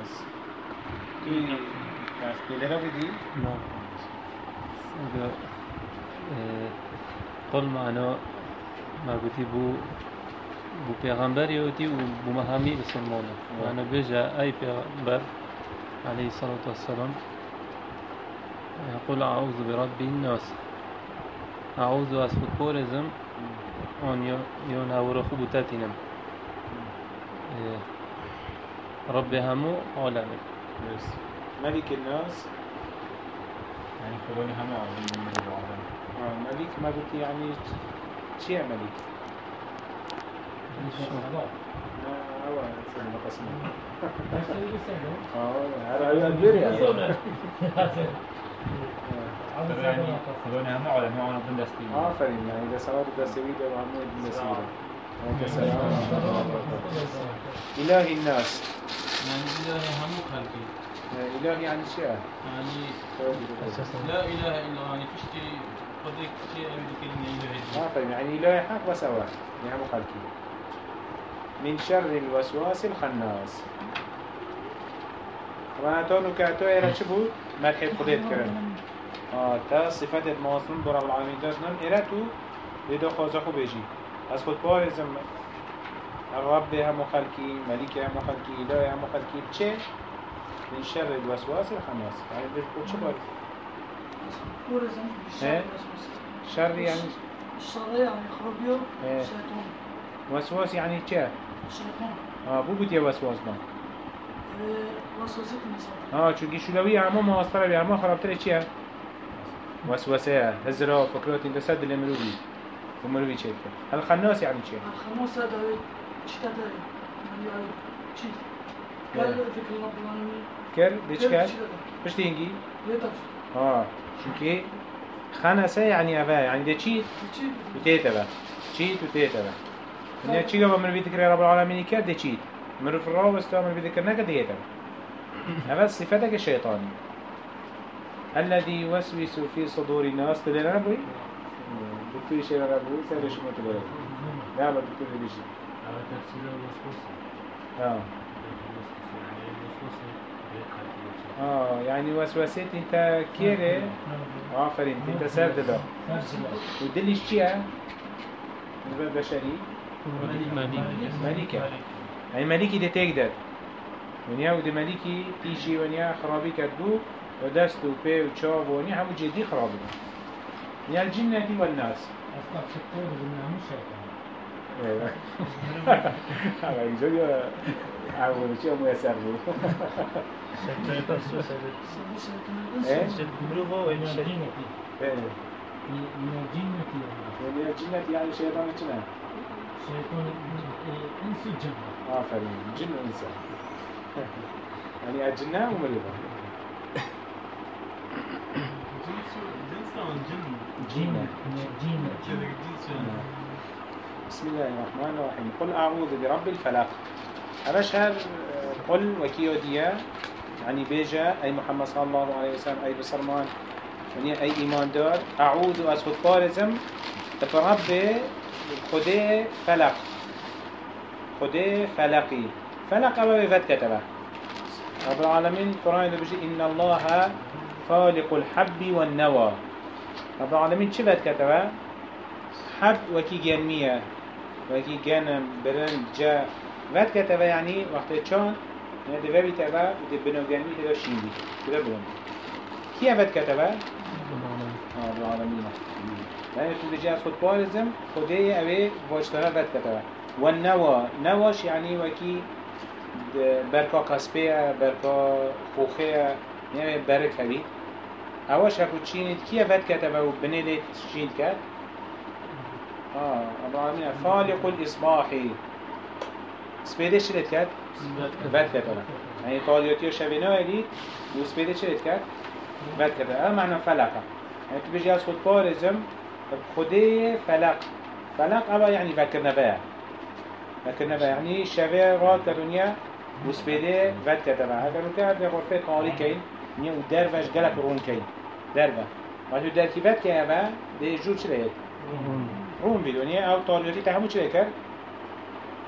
خناس كي كي لها بدي نعم قل معنا ما قلتي بو بو پیغمبر يوتي وبو مهامي بسلمانه معنا بيجا أي پیغمبر عليه الصلاة والسلام يقول أعوذ برب الناس أعوذ أسفل بورزم أن ينور خبوتاتنا رب همو عالمي ملك الناس. يعني خلوني هم عظيم من العالم آه ملك ما قلت يعني شيء ملك عالم عالم آفرین وبركاته إله الناس. يعني إله هم خلقي. إله يعني شيء. يعني لا إله إلا يعني فيش شيء قدك شيء أبدا كلمة إله آفرين يعني إله حق وسوا يعني خلقي. من شر الوسواس الخناس. تونو كاتو إيرا شبو مدحي خديت كرن. آه تا صفات مواصلون برب العالمين دازنن إيرا تو لدو خوزا خو بيجي. از خود بارزم الرب هم خلقي ملك هم خلقي إله هم خلقي چه من شر الوسواس الخناس يعني بيقول شو ورزم إيه؟ شر يعني؟ الشر يعني خربيو إيه. شيطان. وسواس يعني چه شيطان. آه بو بوتي وسواس ده إيه، وسوسة آه چونكي شلوية عمو مواصلة بي عمو خرابتره چيه وسوسه هزرا فكرات انت سد المروبي ومروبي چه هل خناس يعني چيه الخموسة ده شتات يعني شيء ذكر رب العالمين كر ديش كر مش ليتك آه. چونكي خنسه يعني افا يعني ده شيء وتيتبا چيت وتيتبا يعني چي قبل من بيذكر رب العالمين كر ده چيت مروف الراو استوى من بيذكر نكر ده يتبا هذا صفتك الشيطاني الذي يوسوس في صدور الناس. تدري نبوي دكتور شيء نبوي سأل شو ما تدري لا دكتور بيجي على تفسير الوسوسة آه يعني آه يعني وسوسات انت كيري آفرين انت سرد ده ودلش چيه؟ نسبة بشري ملكة يعني ملكي ده تقدر ونیا و ده ملکی تیشی ونیا خرابی کرد بو و دست و پی و چاو و ونیا همو جدی خرابی کرد ونیا الجنة والناس أصلا شكور بالله مش شيطان هذا يجوز أول شيء مو يسر بو إيه؟ من الجنة إيه. من الجنة والناس. ونیا الجنة يعني شيطان چنه شيطان إنس الجنة آفرين جن وإنسان يعني الجنة ومريضة جنس عن جن جنة من الجنة كذا جنس يعني بسم الله الرحمن الرحيم. قل أعوذ برب الفلق. أبشر قل وكيو ديا يعني بيجا أي محمد صلى الله عليه وسلم أي بصرمان يعني أي إيمان دار. أعوذ أسخد بارزم. برب خده فلق. خده فلقي. فلق أبا بفت كتبه. رب العالمين القرآن بيجي إن الله خالق الحب والنوى. رب العالمين شو بفت كتبه؟ حب وكي جنمية. وكي جنم برن جا. وقت كتبه يعني وقت چان يعني دفع بي تبه ودي بنو جنمي تدا شين بي تدا برن كي وقت كتبه؟ رب العالمين يعني تو بيجي از خود بارزم خده اوه واجتنا وقت كتبه والنوى نواش يعني وكي بركا كسبية بركا خوخية يعني برك هبي اواش هكو تشينت كي وقت كتبه وبنيت شين كت آه رب العالمين خالق الإصباح. سبيدة شريت كات بات كتبه يعني طالياتي شبينا لي وسبيدة شريت كات بات كتبه هذا معنى فلقة يعني تبيجي از خود بارزم خده فلق. فلق أبا يعني فكر نبايا فكر نبايا يعني شبه رات كدنيا وسبيدة بات كتبه هذا نكاد في غرفة قاري كين نيو درفش قلق رون كين درفة ما تو دركي بات كيابا دي جور شريت روم بدونية أو طالياتي تهمو چه کرد؟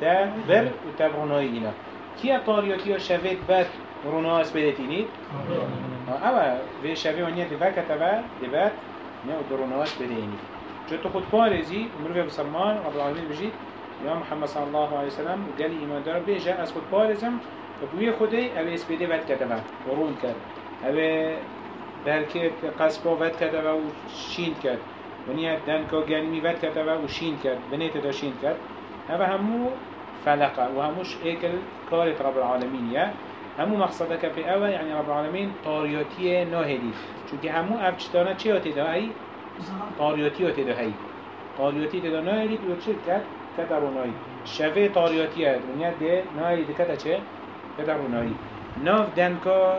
تا بر و تا برونایی اینا. کیا طالياتي و شوید بد رونا اسبيدتيني اما في شافي ونيا دفا كتبا دبات نيا ودرونا اسبيديني جو تخد بارزي مروي بسلمان رب العالمين بجي يا محمد صلى الله عليه وسلم وقال إيمان دار بيجا أسخد بارزم بوي خدي أبي اسبيدي بات كتبا ورون كد أبي بركت قصبا بات كتبا وشين كد یعنی ونیا دنکا گرمی یعنی ود کرد و شین کرد بنیت داشین کرد و همو فلقه و هموش ایکل کارت رب العالمین یه همو مقصده که پی اوه یعنی رب العالمین طاریاتی ناهدی چونکه همو افچتانه چی آتی دا هی؟ طاریاتی آتی دا هی طاریاتی دا ناهدی و چی کرد؟ کتا رونایی شفه طاریاتی هد ونیا ده ناهدی کتا چه؟ کتا رونایی ناف دنکا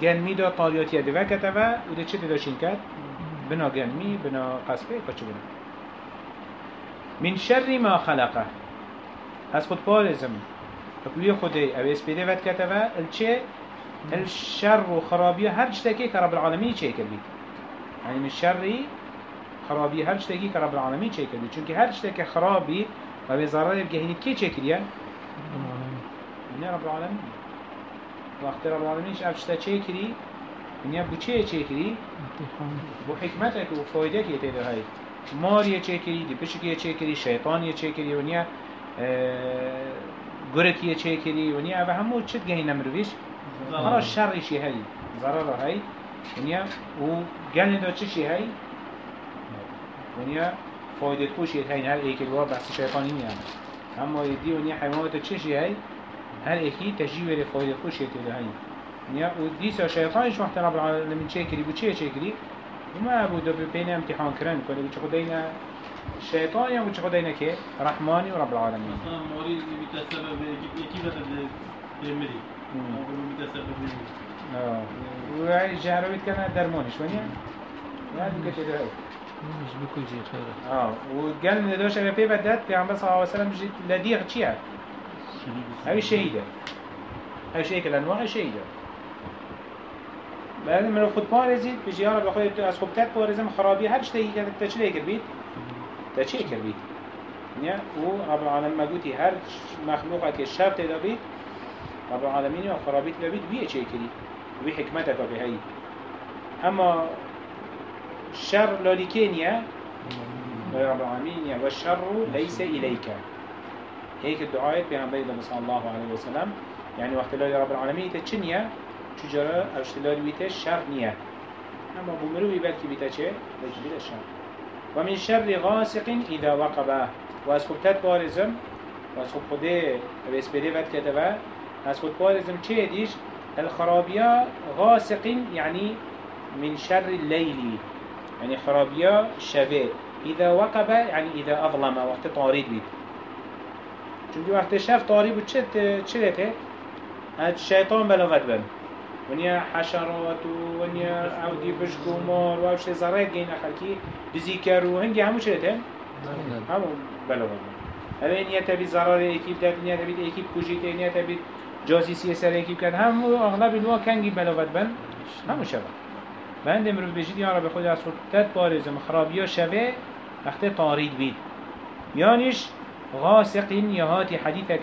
گرمی دا طاریاتی هد و کتا و او ده چی داشین کرد؟ بنا گنمی بنا قصبه کچه بنا من شر ما خلقه. از خود پارزم. اکوی خودی أو اسپیده ود کتبه الچه الشر و خرابی هر چتکی که رب العالمین چه کردی. یعنی من شری خرابی هر چتکی که رب العالمین چه کردی. چونکه هر چتکی خرابی و به ضرر بگهینی کی چه کردیه؟ نه رب العالمین. وقت رب العالمینش اف چتا چه کردی؟ یعنی بو چه چه کردی؟ بو حکمتك و فایدك يتده هاي مار یه چه کری دی پشک یه چه کری شیطان یه چه کری و نیا گرک یه چه کری و نیا اوه همو چت گهی نمرویش خلاص شرشی هاي ضرر هاي و نیا و گل دا چشی هاي و نیا فایدت خوش یه هاي هر ایک الوا بحث شیطانی نیا. اما دی و نیا حیوانات چشی هاي هر ایکی تجیور فایدت خوش یه تده هاي نیا و دیسا شیطانش وقت رب العالمین چه کری بو چه چه کری وما أبو دو بين امتحان كرن كله وش خدينا الشيطان يا وش خدينا كي؟ رحماني ورب العالمين. مثلا مريض بيتسبب يجيب يجيب بالمري أقول آه. وهاي جهرويت كان درمونش ونيا كده ده مش بكل شيء خير. آه. وقال من دوش أبي في بدأت في عم بس صلى الله عليه وسلم جيت لديغ تشيا. هاي شهيدة. هاي شيء كلا أنواع شهيدة. بعد من خود پارزید به بخواد تو از خوب تک پارزم خرابی هر چیزی که تچلی کربید تچی کربید نه و رب العالمین مگوتی هر مخلوقه که شر تدا بید رب العالمین و خرابی تدا بید چه کری وی حکمتك به هی اما شر لالکینیه رب العالمين والشر ليس إليك هيك الدعاء بيغمبر صلى الله عليه وسلم يعني وقت الله رب العالمين تتشنيا چجورا اشتلال بیته شر نیه اما بمروی بلکی بیته چه؟ بلکی بیته شر و شر غاسق اذا وقبه و از خوب تد بارزم. و از خوب خوده بسپری ود کتبه از خود بارزم چه دیش؟ الخرابية غاسق يعني من شر الليل يعني خرابية شبه إذا وقب يعني إذا أظلم وقت طارد بيت چونكي وقت شاف طارد بيت چلته الشيطان بلغت بن. ونیا حشرات و ونیا عودی بشک و مار و اوش زرق گین خلکی دزی کر و هنگی همو چه ده؟ همو بلا بلا هلا اینیا تبی ضرر اکیب داد اینیا تبی اکیب کجیت اینیا تبی جاسیسی سر اکیب کرد. همو اغلب الوا کنگی بلا بن همو شبه. بند امروز بجید یا رب خود از خودت بارزم خرابیا شوه وقت طارید بید. یانش غاسقین یا هاتی حدیثك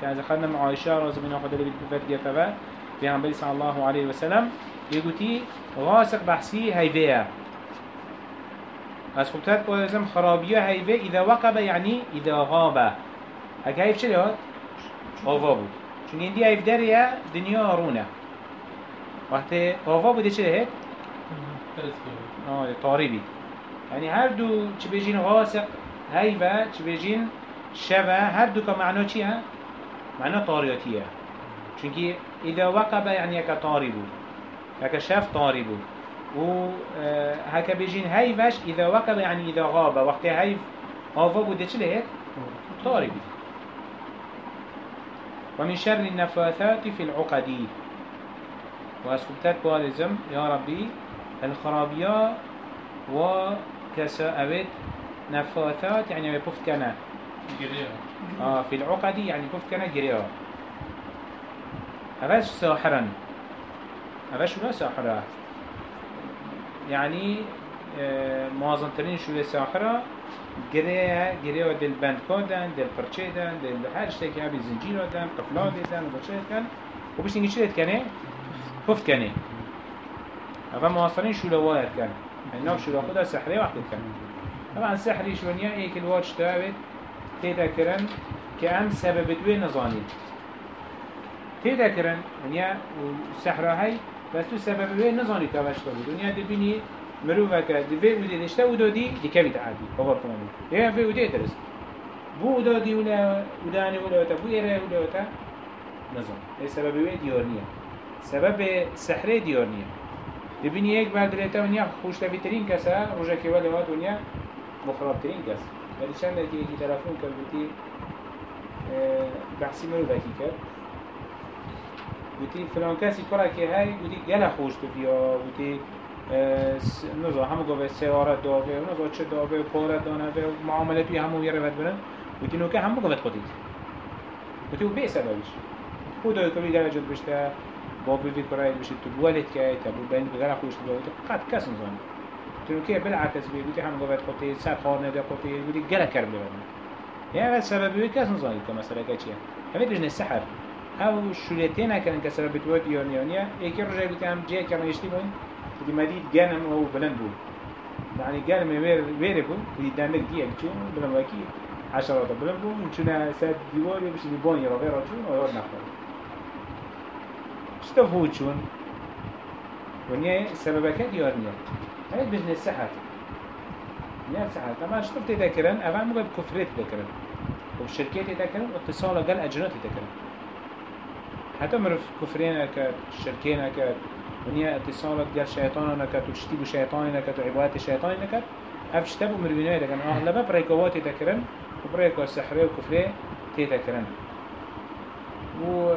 که از خدنا عایشه رازم من خود لبید بفت گرفه پیامبری صلی الله علیه و سلم یگوتی غاسق بحثی هیوه از خودت بازم خرابیه هیوه اذا وقب یعنی اذا غاب اگه هیف چه داد؟ آوا بود چون این دی هیف دریه دنیا آرونه وقتی آوا بوده چه دهید؟ آه طاری بید يعني هر دو چه غاسق هيبة چه بيجين شبه هر دو كمعنى چيه؟ معنى طارياتيه چونكي إذا وقب يعني يكا طاربو يكا شاف طاربو و هكا بيجين هيفش إذا وقب يعني إذا غاب. وقت هيف غابا بوده چه لهت؟ طاربو ومن شر النفاثات في العقد واسكبتات بوالزم يا ربي الخرابية وكساء نفاثات يعني بفت كنا آه في العقد يعني بفت كنا جريا هذاش ساحرا. هذاش ولا ساحرة؟ يعني آه معظم ترين شو ساحرة؟ جريا جريا دل بند كودن دل برشة دن دل هر شيء كي أبي زنجير دن قفلات دن وبرشة كان وبش نيجي شلت كنه خفت كنه أفا معاصرين شو لوايت كان يعني ناف شو لخدا سحري وقت كان طبعا سحري شونيا ايك الواتش تابت تيدا كرن كأم سبب دوي نظاني تيدا كرن يعني السحرة هاي بس تو سبب دوي نظاني تابش تابي دنيا دبيني مروفك دفي ودي دشتا ودودي دي كبت عادي خبر كمان يعني في ودي ترس. بو ودودي ولا وداني ولا وتا بو إيره ولا وتا نظام اي سبب دوي ديورنيا سبب سحري ديورنيا دبینی یک بعد ریتا ونیا خوش تبی ترین کسا روزا که ولی واد ونیا مخرب ترین کس. ولی چند لکی یکی تلفون کرد بودی بحثی مرو گوتی فلان کسی کارا که هی گوتی گله خوش تو بیا گوتی نزا همه گوه سیاره داوه نزا چه داوه پاره دانه و معامله توی همه یه روید برن گوتی نوکه همه گوه خودید گوتی او بیسه داویش. خود آیو کبی گله جد بشته با بیوی کرایت بشید تو بولید که تا بو بین گله خوش تو بیا گوتی قد کس نزانه گوتی نوکه بلعکس بیا گوتی همه گوه خودید سر خارنه ده خودید گوتی گله کرم ودي یعنی سببی کس نزانید که مسئله که چیه؟ همه بجنه سحر. أو شولتين كان كسبب بتود يون يونيا يكي رجع بيت هم جاي كما يشتي بون بدي مديد جانم أو بلند بو يعني جانم وير وير بو بدي دندك دي بتشو بلند واكي عشرة بلند بو نشونا ساد ديواري بشي بون يرا غير رجون أو يور نخبر شتا فوتشون ونيا سببك ديار نيا هاي بجن السحر نيا السحر طبعا شتا بتذكرن أفعل مو بكفرات تذكرن وبشركات تذكرن واتصال قال أجنات تذكرن حتى مرف كفرين أكاد شركين أكاد ونيا اتصالات قال شيطان أكاد وتشتيب شيطان أكاد وعبادة شيطان أكاد أف شتابو مروينات أكاد أغلبها بريكوات تذكرن وبريكو سحرية وكفرية تذكرن و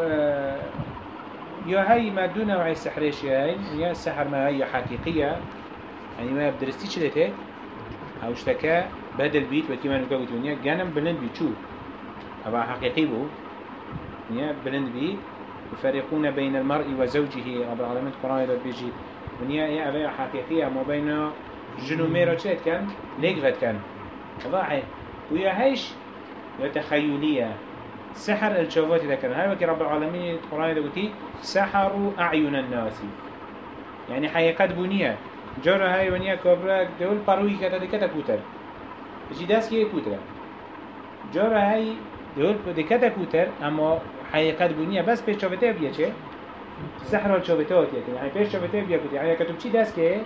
يا هاي ما دون نوع السحريش يا هاي يا السحر ما هي حقيقية. يعني ما بدرستي شلته أو اشتكى بدل بيت وكما نقول دنيا جانم بلند بيت شو؟ أبا حقيقي بو. يا بلند بيت. يفرقون بين المرء وزوجه. رب العالمين قرآن يدد بيجي. ونيا يا أبا حقيقية ما بين جنو ميرا شلت كان؟ ليك فت كان. ضاحي ويا هايش يا تخيلية سحر الشوفات ذكر هاي وكي رب العالمين القرآن دوتي سحروا أعين الناس. يعني حقيقة بنية جرى هاي ونيا كبرى دول باروي كتا دي كتا كوتر. جي داس كي كوتر. جرى هاي دول دي كتا كوتر أما حقیقت بونیه بس پیش چابته بیا چه؟ سحر حال چابته ها تیه یعنی پیش چابته بیا کتی حقیقت چی دست که؟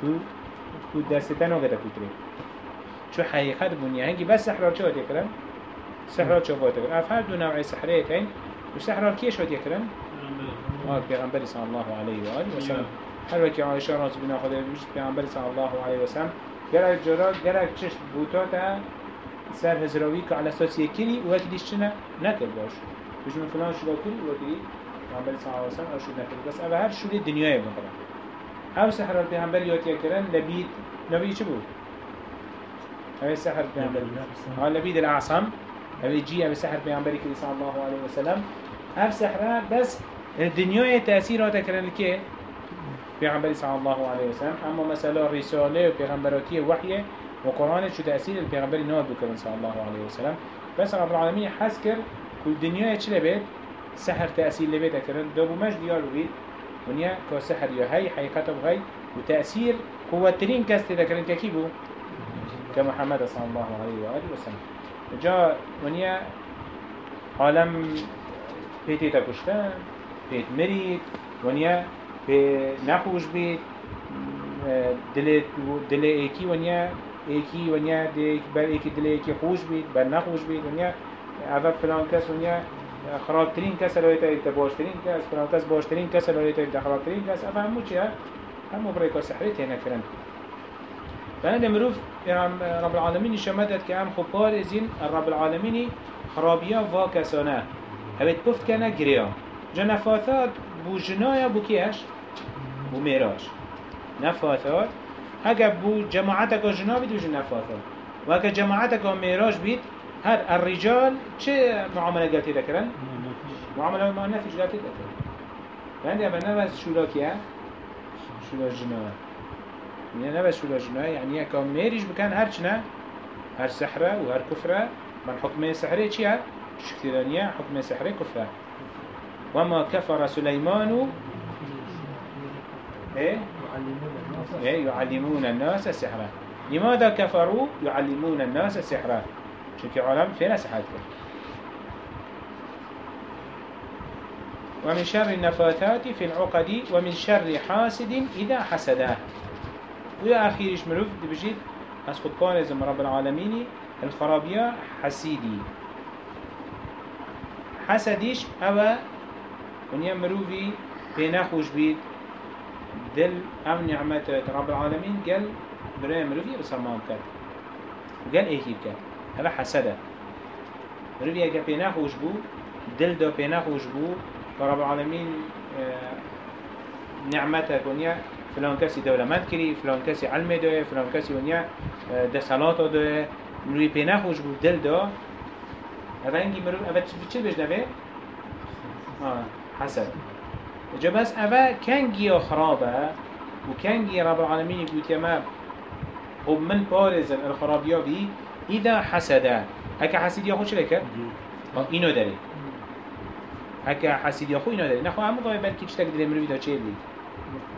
تو تو دستتن آقا ده کتره چو حقیقت بونیه هنگی بس سحر حال چابته کرن؟ سحر حال چابته کرن. اف هر دو نوع سحره تین و سحر حال کیش آتیه کرن؟ آه پیغمبر صلی الله علیه و آله و سلم. هر وقتی عایشه راز بنا خدا میشت پیغمبر صلی الله علیه و سلم. گرک جرا گرک چشت بوتا تا سر هزراوی که علی اساس یکیری و وقتی دیش چنه نکل باشد بجمع فلان شده کری و وقتی پیغمبر صلى الله عليه وسلم ارشد نکر بس اوه هر شده دنیای بکرن أو سحر پیغمبر یاد یکرن لبید نبی چه بود؟ اوه سحر پیغمبر ها لبید الاعصم اوه جي اوه سحر پیغمبری که صلى الله عليه وسلم هر سحره بس الدنيا تأثيرات كرن كي پیغمبر صلى الله عليه وسلم اما مثلا رساله و پیغمبراتی وحی و قرآن شو تأثیر الپیغمبر ناد بکرن صلى الله عليه وسلم بس رب العالمين حس كل دنيا چه لبيت سحر تأثير لبيت كرن دو بمش ديار بيت ونيا كو سحر يا هاي حقيقته بغي وتأثير قوة ترين كاست ذكرن كيبو كمحمد صلى الله عليه وآله وسلم جاء ونيا عالم بيتي تكشتن بيت مريد ونيا به نخوش بید دل دل ایکی ونیا ایکی ونیا دیک بر ایکی دل ایکی خوش بید بر نخوش بید ونیا اول فلان کس ونیا خرابترین کس لایت ایت باشترین کس فلان کس باشترین کس لایت ایت خرابترین کس. اول همو چیه همو برای کاس سحریت هنه کرن فأنا مروف رب العالمين شمدت كأم خبار إزين رب العالمين خرابيا واكسانا هبت بفت كنا جريا جنفاثات بو جنايا بو كيش بو ميراج نفاثات اگر بو جماعتك جنا بيت بجن نفاثات واگر جماعتك ميراج بيت هر الرجال چه معاملة قلتي ذكرن؟ معاملة ما نفيش قلتي ذكرن يعني أبا نبس شولا كيا شولا جنا يعني نبس شولا جنا يعني كان ميريج بكان هر چنا هر سحرة وهر كفرة. من حكم سحرة چيا؟ شكترانية حكم سحرة كفرة. وما كفر سليمان إيه؟ يعلمون الناس إيه يعلمون الناس السحر لماذا كفروا؟ يعلمون الناس السحر شو عالم فين سحر ومن شر النفاثات في العقد ومن شر حاسد إذا حسده ويا أخيرش مروف بجيت أسقط بارزم رب العالمين الخرابية حسيدي حسديش أو ونيا مروفي بيناخوش بيت دل أو نعمة رب العالمين قال براي مروفي بسرمان كات وقال إيه كات هذا حسده مروفي أجا بيناخوش بو دل دو بيناخوش بو فرب العالمين آه، نعمتك ونيا فلان كسي دولمت كري فلان كسي علم دوه فلان كسي ونيا آه، دسالات دوه مروي بينا خوش بود دل دو هذا انجي مرو اوه چه بجنبه؟ آه حسد جا بس اوه كنجي خرابه وكنجي رب العالمين يقول يما ومن بارزن الخرابيا بي إذا حسده هكا حسد يا خوش لك اینو داره هكا حسد يا خو اینو داره نخو همه ضای بلکی چتک دل مروی دا چه بید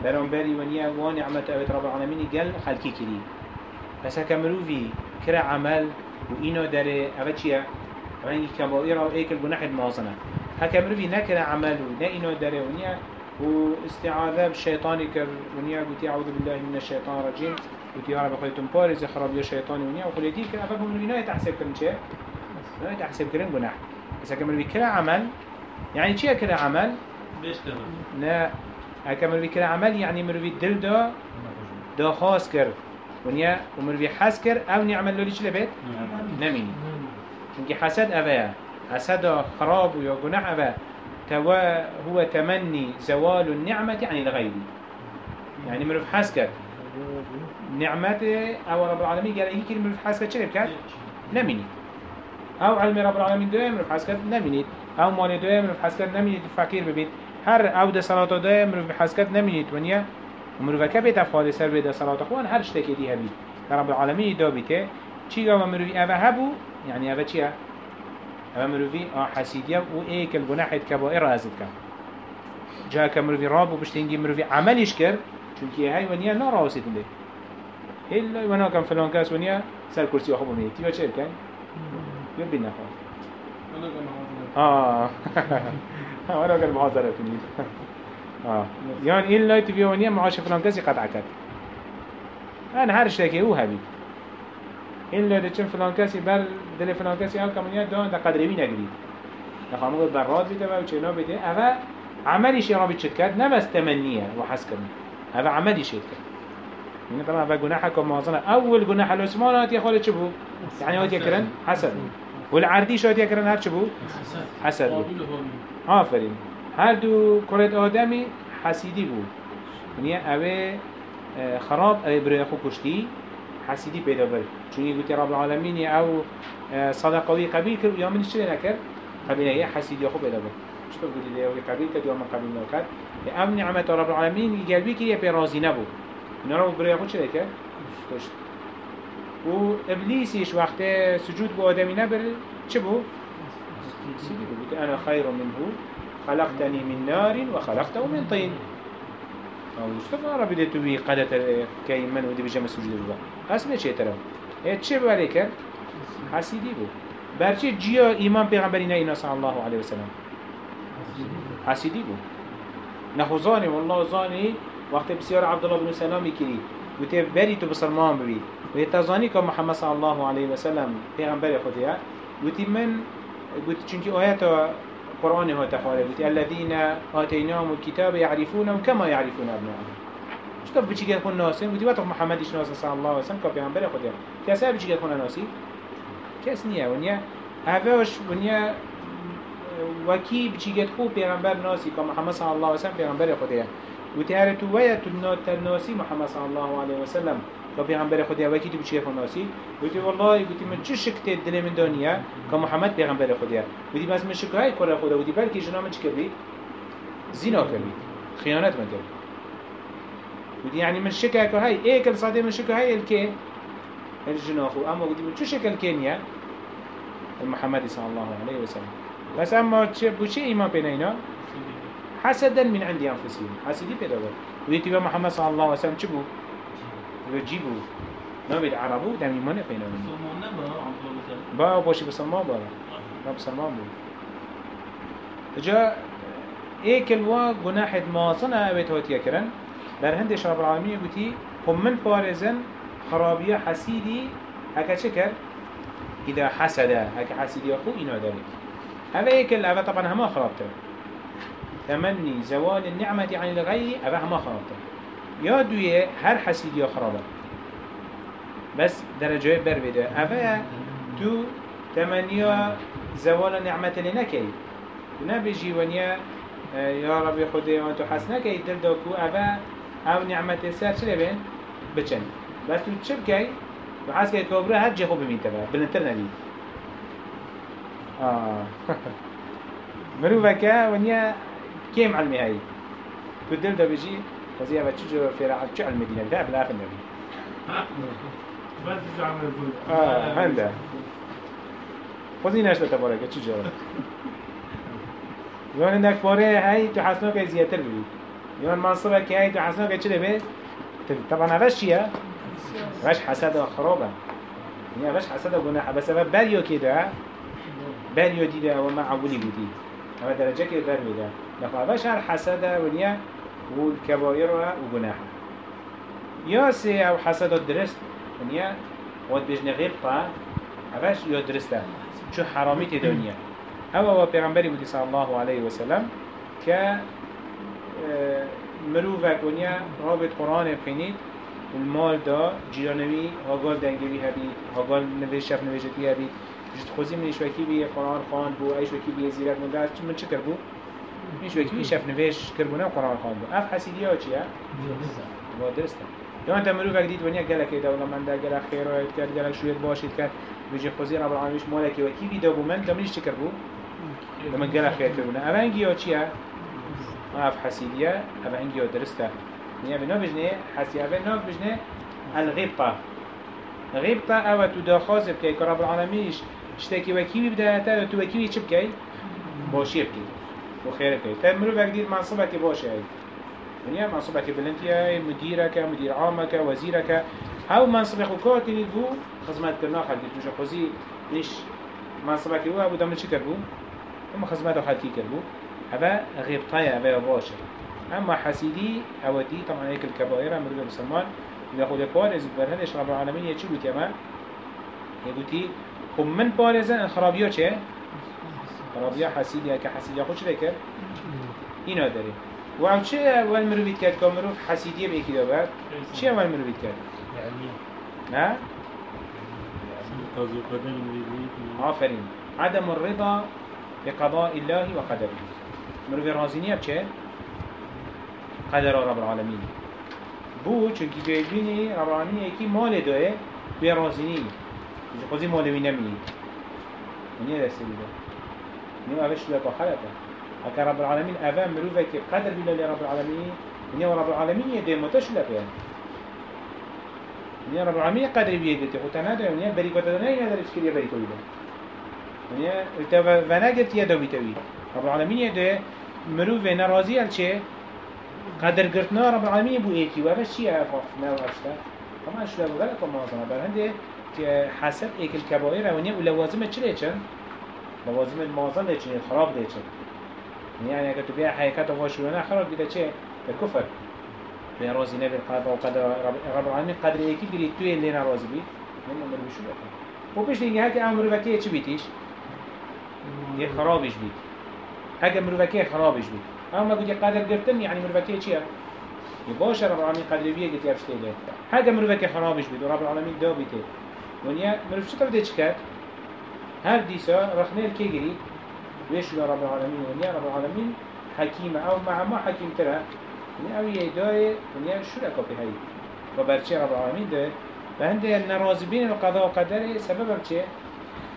برام بری ونیا وان نعمت اوت رب العالمین گل خلقی کری بس هكا مروفي كرا عمل وإنو چيا أفا إنجي كبائرة وإيكل بنحد مازنة. هكا مروفي نكرا عمل ونا إنو داره ونيا واستعاذة بالشيطان كر ونيا قلت أعوذ بالله من الشيطان الرجيم. قلت يا رب خليتم بارز خراب يا شيطان ونيا وخليتي كرا أفا مروفي نا يتحسب كرن چه؟ نا يتحسب كرن بنح بس هكا مروفي كرا عمل يعني چيا كرا عمل؟ بيشتغل نا هكا مروفي كرا عمل يعني مروفي دل دا دا خاص كر ونيا ومروفي حس كر أو نعمل لولي چه لبيت نميني چونك حسد أبا حسد خراب ويا جناح أبا توا هو تمني زوال النعمة عن الغير يعني مروف حسكر نعمته أو رب العالمين قال هيك مروف حسكر شنو بكات نميني أو علم رب العالمين دوام مروف حسكر نمينيت أو مال دوام مروف حسكر نمينيت فقير ببيت هر أو ده صلاة دوام مروف حسكر نمينيت ونيا ومروف كبيت أفعال سر بيد صلاة أخوان هر شتكي دي هبي رب العالمين دو بيته چی گاو مروی اوه هبو. یعنی اوه چیه؟ اوه مروی آه حسیدیه و ایک الگناحت کبائر ازد کن جا که مروی رابو بشتینگی مروی عملش کرد چونکه های ونیا نا راوسید ده هلا ونا كان فلان كاس ونيا سر أخو بميت تيجي شيء كان يبي نخاف أنا كمان آه. وأنا كان محاضرة فيني آه. يعني إلا تبي ونيا معاش فلان كاس قطع كات أنا هرش لك هو هبي إلا دچن فلان کسی بر دل فلان کسی هم کمونیت دان دا قدری بی نگرید نخواهم گفت برات بیده و چنا بیده. اوه عملیش را بیچت کرد. نه بس تمنیه. و حس کرد اوه عملیش کرد يعني طبعا كم مازنه أول گناح الاسمان هات يا خالد شبو يعني هات يكرن حسد والعردي شو هات يكرن هات شبو حسد بو. قابل هو آفرین هر دو کرد آدمی حسیدی بود یعنی اوه آه، خراب اوه برای خو کشتی حسیدی پیدا برد چون یه گوتی رب العالمین أو آه، صدقوی قبیل کرد. یا منش چلی نکرد؟ قبیل یه حسیدی خو پیدا برد چطور گوتی لیوی قبیل کرد یا من قبیل نکرد ام نعمت رب العالمین که یه پی رازی نبود. اینا رو برای خود چلی کرد کشت و ابلیسیش وقت سجود به آدمی نبرد چه بود؟ سيدي قلت أنا خير منه. خلقتني من نار وخلقته من طين أو اشتفى ربي دي تبي قدت كي من ودي بجمع سجود الله أسمع شيء ترى إيه تشي بالك حسيدي بو برچه جيا إيمان پیغمبرين إنا صلى الله عليه وسلم حسيدي بو نخو زاني والله زاني وقت بسيار عبد الله بن سلام كري وتي بري تو بسلمان ببي ويتزاني كم محمد صلى الله عليه وسلم پیغمبر خوديا وتي من قلت چونكي آيات قرآن هو تخارج قلت الذين آتيناهم الكتاب يعرفونه كما يعرفون أبنائهم شتى بچی که خون ناسي قلت وقت محمد ناس صلى الله عليه وسلم كان پیغمبر خدا کسی بچی که خون ناسي کس نیه. ونیا اوش ونیا وکی بچی که خو پیغمبر ناسي که محمد صلى الله عليه وسلم پیغمبر خدا قلت هر تو ویا تو ناسي محمد صلى الله عليه وسلم که پیغمبر خدا وکی تو بچی که خون ناسي قلت والله قلت من چه شکت دل من دنیا که محمد پیغمبر خدا قلت بس من های کار خدا. قلت بلکه جنا من چی کردی؟ زنا کردی. خیانت من کردی. قلت يعني من شكل هاي إيه كل صادق من شكل هاي الكي الجناخ اما قلت من شو شكل كينيا المحمد صلى الله عليه وسلم بس اما چه بو چه ایمان پیدا اینا؟ حسدا من عند انفسهم. حسدی پیدا بود ویتی به محمد صلی الله علیه و سلم چه بو و جی بو نوید عربو دم ایمان پیدا بود. با باشی بسلمان بارا با بسلمان بود. جا ایکل وا گناح ماسنا اوید هاتیه کرن بر هندش رب العالمین گوتی هم من پارزن خرابیه حسیدی هکا چه کرد؟ إذا حسد هكا حسد يخو إنو ذلك هذا يكل هذا طبعا هما خرابته تمني زوال النعمة عن الغير هذا هما خرابته يا دوية هر حسد يا خرابة. بس درجة بر بده. هذا تو تمني زوال النعمة لنكي نبيجي ونيا يا ربي خدي وانتو حسنك يدل دوكو هذا أو نعمة سر چه بين؟ بچن. بس تو چه بكي تو حس که کبره هر جه خوب بمین تبا بلندتر نبید آه. مروفك ونيا كيم علمي هاي كدل ده بيجي وزي أبى تشجع في رعب شو المدينة ده بلا في النبي بس الفول آه هندا وزي ناش تبارك تشجع يوم عندك فوري هاي تحسنك زيادة بي يوم منصبك هاي تحسنك كده بي طبعا هذا شيء باش حسد خرابه. يعني باش حسد بس سبب بريو كده بريو ديده وما عولي بودي اما درجه كده ده لكن باش هر حسد ونيا والكبائر وجناح يا سي أو حسد الدرست ونيا ود بيجن غيبطة باش يو درسته شو حرامي الدنيا هو پیغمبری بودی صلی الله علیه و سلم که آه، مروفك ونيا رابط قرآن بخينيد المال دا جیرانوی هاگال دنگوی هبید هاگال نویش شف نویشتی هبید جد خوزی منش وکی بی قرآن خان بو ایش وکی بی زیرت مونده از من چه کر بو؟ منش وکی بی شف نویش کربونه قرآن خان بو. اف حسیدی ها چیه؟ با درسته یا انت مروف دید ونیا گلک دولا من دا گلک خیرایت کرد گلک شویت باشید کرد. بجی خوزی رب العالمیش مالکی وکی بی دا بو؟ من دا منش چه کر بو؟ دا من گلک خیر کربونه اف هنگی ها چیه؟ اف حسیدیه اف هنگی ها درسته. نیا بنا بجنه حسیه بنا بجنه الغبطة غبطة أو تداخاز بكي كرب العالمين اشتكي وكيبي بدأ تا تو وكيبي چه بكي باشي بكي وخير بكي تمرو بقدير منصبك باشي هاي ونيا منصبك بلنتي هاي مديرك مدير عامك وزيرك هاو منصبك وكار كنيد بو خزمات كرنا خلقي توجه خوزي ليش منصبك هو أبو دمنا چه كربو هم خزمات خلقي كربو هذا غبطة هذا باشي أما حسيدي أو دي طبعا هيك الكبائر مرد مسلمان. إذا خود بارز برهنش رب العالمين قلت يما يقولي خب من بارزن خرابيا چه؟ خرابيا حسيدي هكا حسيدي خود چه بكر؟ إنا داري وعو چه أول مروفيت كاد كامروف حسيدية بيكي دابر؟ چه أول مروفيت كاد؟ نه؟ تازو قدر مريدي آفرين عدم الرضا بقضاء الله وقدره مروفي رازينية بچه؟ قدر رب العالمين بو چونکی تو بینی رب العالمین یکی مال داره به رازی خوزی مال وی نمی ونی رسی بیده نی اوش لک آخرته اگر رب العالمین اوه مروفه که قدر بیلا لی رب العالمین ونی رب العالمین یه دیمتش لک یعنی ونی رب العالمین قدر بیه دیتی خود نداره ونی بری کتا دانه این نداره چکر یه بری کویده ونی تا و نگرت یه داوی توی رب العالمین یه ده مروفه نرازی ال چه قدر قرتنا رب العالمين بو ايكي وهذا شيء افاق ما واشتا طبعا شو لابو غلق ومعظمة بل هنده حسب ايك الكبائر ونيا ولوازم چلي چن لوازم المعظم دي چن خراب دي چن يعني اگر تو بيع حقيقت واشونا خراب بيدا چه؟ الكفر بين رازي نبي القدر وقدر رب العالمين قدر ايكي بري توي اللي نرازي بي من أمر بشو لكم وبيش دينجي هكي أمر بكي چه بيتيش يه خرابش بيت هكي أمر بكي خرابش بيت اما قد قدر گرتن يعني مروكي چيا يباشر رب العالمين قدر بيه قد يفشتي له هذا مروكي خرابش بيد ورب العالمين دو بيته ونيا مروف شكر دي چكت هر ديسا رخنيل كي جري ويش رب العالمين ونيا رب العالمين حكيمة أو مع ما حكيم ترى ونيا أو يداي ونيا شو لك بهاي وبرشي رب العالمين ده. فهند النرازبين القضاء وقدره سبب بچه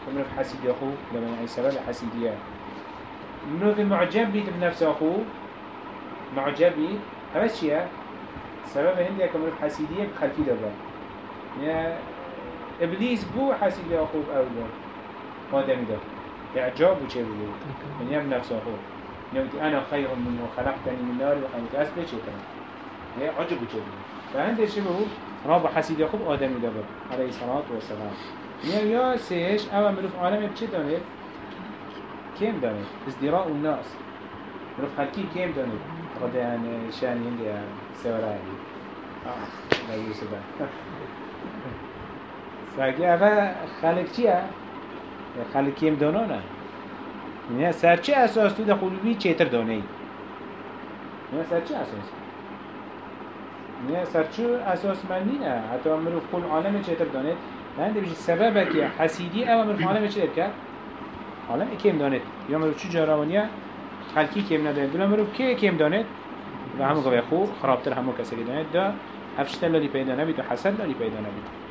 ومن حسيد يخو لما يعني سبب حسيدية منو في معجب بيت بنفس أخوه معجب بيت هذا الشيء سبب هندي كمرو حسيدية بخلقي دبا يا إبليس بو حسيدية أخوه أولا ما اعجاب وچه بودو من يم نفسه هو نوتي أنا خير منه خلقتني من نار وخلقت چه كان هي عجب وچه بودو فهنده چه بهو راب حسيد خوب آدمی دابر عليه الصلاة والسلام نيو يا سيش اول مروف عالم بچه دانه؟ كم دانه؟ ازدراء الناس. مروف خلقی كم دانه؟ قد يعني شان هندي سورا هندي آه لا يوسف فاگه اوه خلق چیه؟ خلق کم دانانه نه سر چه اساس تو دخول بی چیتر دانه ای؟ نه سر چه اساس؟ نه سر چه اساس من نینه حتی مروف کل عالم چیتر دانه؟ نه بیشی سببه که حسیدی؟ اما مروف عالم چه کرد؟ عالم کم دانه. یا مروف چه جاروانیه خلقی کم ندانه دولا مروف که کم دانه؟ و همه قوی خو خرابتر همه کسی دانه. دا افشتر لالی پیدا نبید و حسد لالی پیدا نبید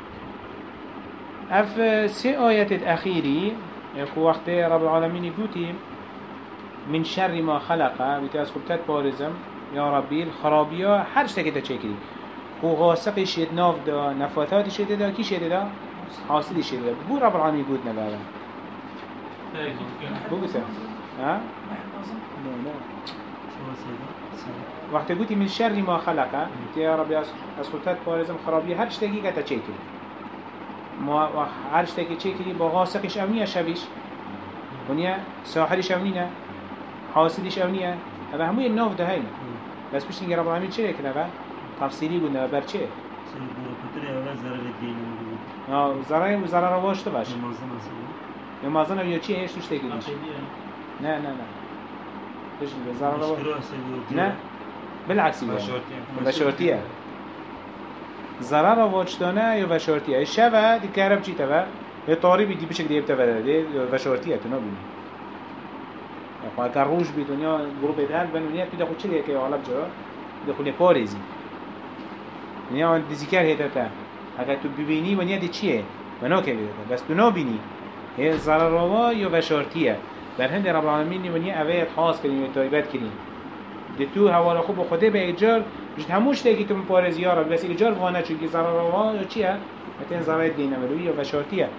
اف سي آيات الأخيري يخو وقت رب العالمين يقولي من شر ما خلق ويتي از خبتت بارزم يا ربي الخرابية هر شتكي تشكري هو غاسق شيد ناف دا نفاثات شيد دا كي شيد دا حاصل شيد دا بو رب العالمين يقول نبالا بو بسا ها لا لا وقت قلتي من شر ما خلق يا ربي از خبتت بارزم خرابية هر شتكي تشكري ما عرش تکی چی کردی با غاسقش او نیه شبیش. و نیه ساحرش او نیه حاسدش او نیه اوه هموی نوف ده هایی بس پیش نگه رب العالمین چه کنه اوه تفصیلی بونه و بر چی زرار و زرار واشته باش. نمازن او یا چی هیش توش تکی نه نه نه. بشن زرار واشته. نه. بالعکسی بشورتیه ضرر واجتانه یا وشارتیه شوه دی کرب چی تبه یه طاری بیدی بشه دیب تبه دی وشارتیه تو نبینی خب اگر روش بی دنیا گروه بیدهل بنونیه تو دخول چلیه که غالب جرا دخول پارزی دنیا آن دیزیکر هیتا تا اگر تو ببینی ونیا دی چیه ونا که بیده بس تو نبینی ضرر یا وشارتیه در هند رب العالمین ونیا اوید خاص کنیم و تایبت کنیم دی تو حوالا خوب خوده به اجار مش هموش تيجي تم بار زيارة بس إيجار فانا چونكي ضرر رواه يا چيه متين ضرر دينا مروي يا وشارتيه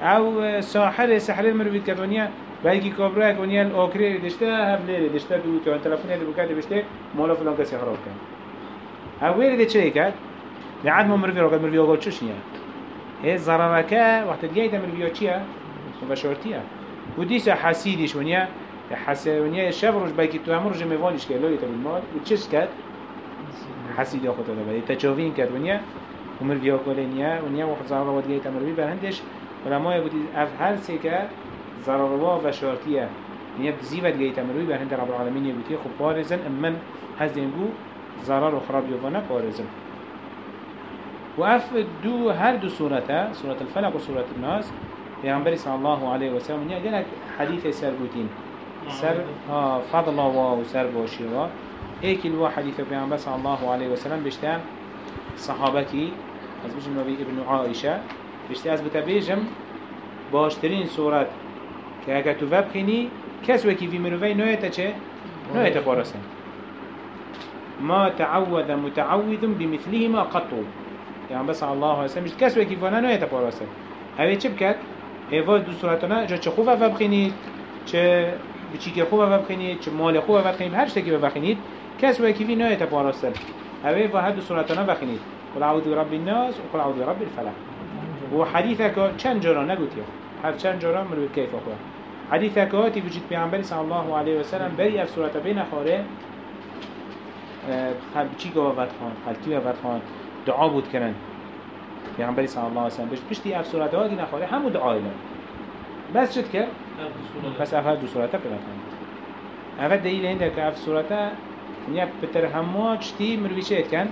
أو ساحر سحر المروي كدنيا بلكي كبرى كونيا الأكري دشتا هبلي دشتا دو كان تلفون يدو بكاد بشتا مالا فلان كسي خراب كان أو وين ده چه كات لعد ما مروي رقم مروي أقول چش نيا هي ضررك وقت جاي ده مروي چيه وشارتيه وديس حسيدش ونيا حسيونيا شفرش بلكي تو امرج ميفانش كيلو يتبل وتشس كات حسید یا خدا بده تجاوین کرد ونیا عمر ویا کلینیا ونیا و زرار و دیگه تمربی برندش علماء بودی اف هر سه که زرار و شرطیه ونیا بزیو دیگه تمربی برند رب العالمین یبودی خب پارزن امن هزین بو ضرر و خراب یوانا پارزن و اف دو هر دو صورته صورت الفلق و صورت الناس پیغمبر صلی الله علیه و سلم ونیا گلک حدیث سر سر فضل و سر باشی و هيك الوا حديث بيان بس الله عليه وسلم. بيشتان صحابتي از بجم نبي ابن عائشة. بيشتان از بتبيجم باشترين صورت. که اگر تو وب خینی کس وکی في مروفي نویتا چه؟ نویتا بارسن. ما تعوذ متعوذ بمثلهما قطو يعني بس الله عليه وسلم. كس وكي فانا نويتا بارسن. هاي چه بكت؟ هوا دو صورتنا جا چه خوبه وب خینید چه بچیکە خۆ بکەینیت چ هر خۆ بخنید هەر شتێکی بەبخینیت کەس وەکیوی نایێتە پاراستن ئەوێ بە هەردوو سورەتەنە بخینیت قل عود رب الناس وقل عود رب الفلح و حديث که چند جورا نەگوتیە هر چند جورا مرو کیف خۆ که هاتی بجیت پیامبری صلی الله علیه و سلم بری از سورەتە بین خاره. بچی خب، که وقت خان؟ خب، خلکی وقت خان؟ دعا بود کنن. پیامبری صلی الله علیه و سلم بشت بشتی اف سورەتە هاتی نخاره همو دعای بس چت کرد بس اف دو صورت ها پیغمبر اول دلیل اینده که اف صورت ونیا پتر همه چتی مروی چه کن؟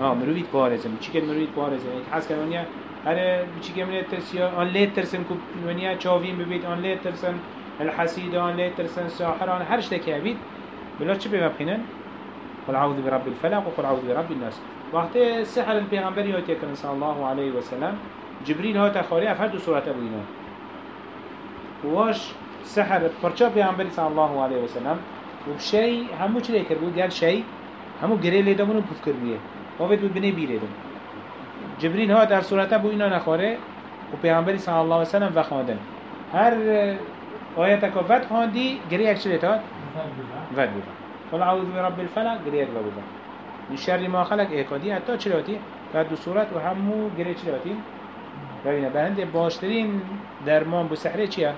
آه مرویت بارزم چی که مرویت بارزم حس کن ونیا هر چی که مرویت ترسیا آن لیت ترسن کو ونیا چاوین ببید آن لیت ترسن الحسید آن لیت ترسن ساحر آن هر شته که بید. بلا چه ببخینن؟ قل عوض برب الفلق وقل عوض برب الناس. وقت سحر البيغمبر يوتي كان صلى الله عليه وسلم جبريل هاتا خاري أفهد سورة أبوينا واش سحر پرچا پیامبر صلی الله علیه و سلم و بشی همو چی لیکر بود؟ گل شی؟ همو گری لیدم اونو پف کردیه. آوید بود بنی بیریدم. جبریل ها در صورت بو اینا نخوره و پیامبر صلی الله علیه و سلم وخاندن هر آیت که ود خاندی گری یک چی لیتاد ود بود. قل اعوذ برب الفلق گری یک ود بود. من شر ما خلق اعقادی حتی چی لیتی در دو صورت و همو گری چی ببینه به هنده باشترین درمان بو سحره چیه؟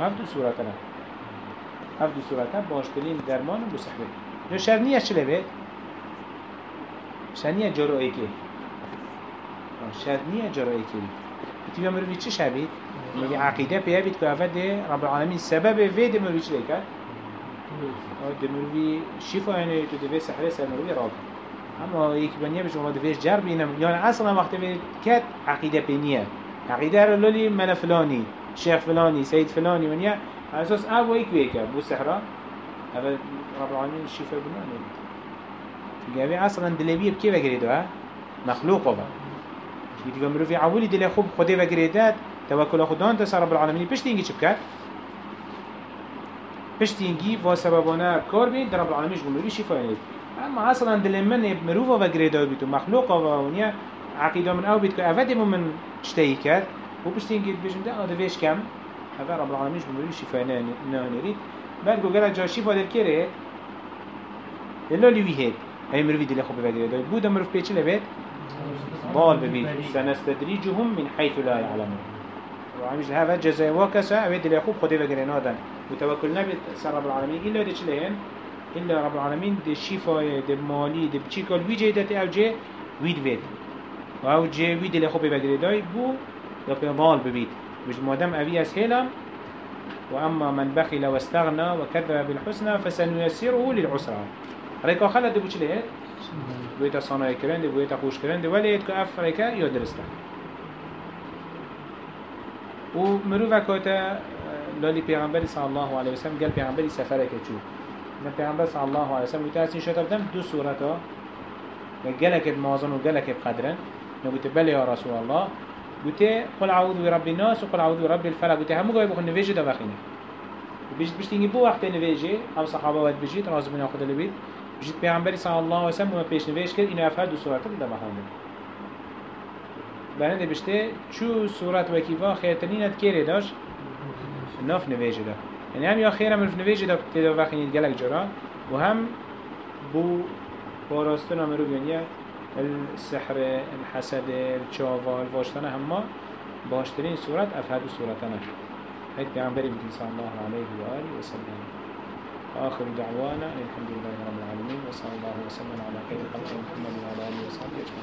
هفت صورت نه هفت صورت باشترین درمان بو سحره جو شر نیه چله بید؟ شر نیه جرو ایکی شر نیه جرو ایکی بتیبه مروی چه شبید؟ مروی عقیده پیه بید که افت ده رب العالمین سبب وید مروی چه لیکن؟ ده مروی شفا یعنی تو دوی سحره سر مروی راب اما یک بنیه بشه والله دویش جر بینم. یعنی اصلا وقتی بید کت عقیده پینیه عقیده رو لولی من فلانی شیخ فلانی سید فلانی ونیا أساس أو یک ویکه بو سحرا اول رب العالمین شفا بنانه جابي أصلا بکی وگریدو ها؟ مخلوق با يدي بمرو في عولي دل خوب خدي وگریدات توکل خدان تسر رب العالمین پشت اینگی چه بکرد پشت اینگی با سببانه کار بید در رب العالمین بمروی شفا نید اما أصلا دل من مروفا وگریدو بیتو مخلوق و ونیا عقیده من أو که افدی من کرد؟ و پشت اینگی بجن ده آده ویش کم اول رب العالمین بمروی شفا نانید بعد گو گره جا شفا دل کره دلو لیوی هید هی مروی دل خوب وگریدو بود مروف پیچه لبید ضال ببيت سنستدرجهم من حيث لا يعلمون وعمش هذا جزاء وكسا أبيد اللي يخوب خدي بقرين هذا وتوكل نبي سر رب العالمين إلا دي چلين إلا رب العالمين دي شفاء دي مالي دي بچيكال وي جي داتي أو جي ويد ويد وأو جي ويد اللي يخوب بقرين داي بو ضال ببيت مش مادام أبي أسهلا وأما من بخل واستغنى وكذب بالحسنى فسنيسره للعسرى. ريكا خلد دي بچلين بويتا صناعي كرن دي بويتا خوش كرن دي ولی يتكو افريكا يو درستا و مروفا كوتا لالي پیغمبری صلى الله عليه وسلم قال پیغمبری سفره كچو من پیغمبر صلى الله عليه وسلم متاسين شتا بدم دو سورتا قالك بمازن و قالك بقدرن نقول بل يا رسول الله. قلت قل أعوذ برب الناس وقل أعوذ برب الفلق. قلت همو قايب بخن نفيجي دا بخينه بيجي بيجي بو وقت نفيجي أو صحابة وقت بيجي راز من ياخد اللي بيت بجد پیغمبری صلی الله و سلم و پیش نویش کرد اینو افراد دو صورت بده بخونده برنده بشته چو صورت و کیفا خیرترینت کره داشت؟ ناف نویجه دا یعنی هم یا خیرم رف نویجه دا تدا وقتی گلک جرا. و هم بو باراستن امرو بینیه السحر الحسد الچاوا الواشتن همه باشترین صورت افراد دو صورتانه هيك بودی صلی الله علیه و آله و سلم. آخر دعوانا الحمد لله رب العالمين وصلى الله وسلم على خير خلق محمد وعلى آله وصحبه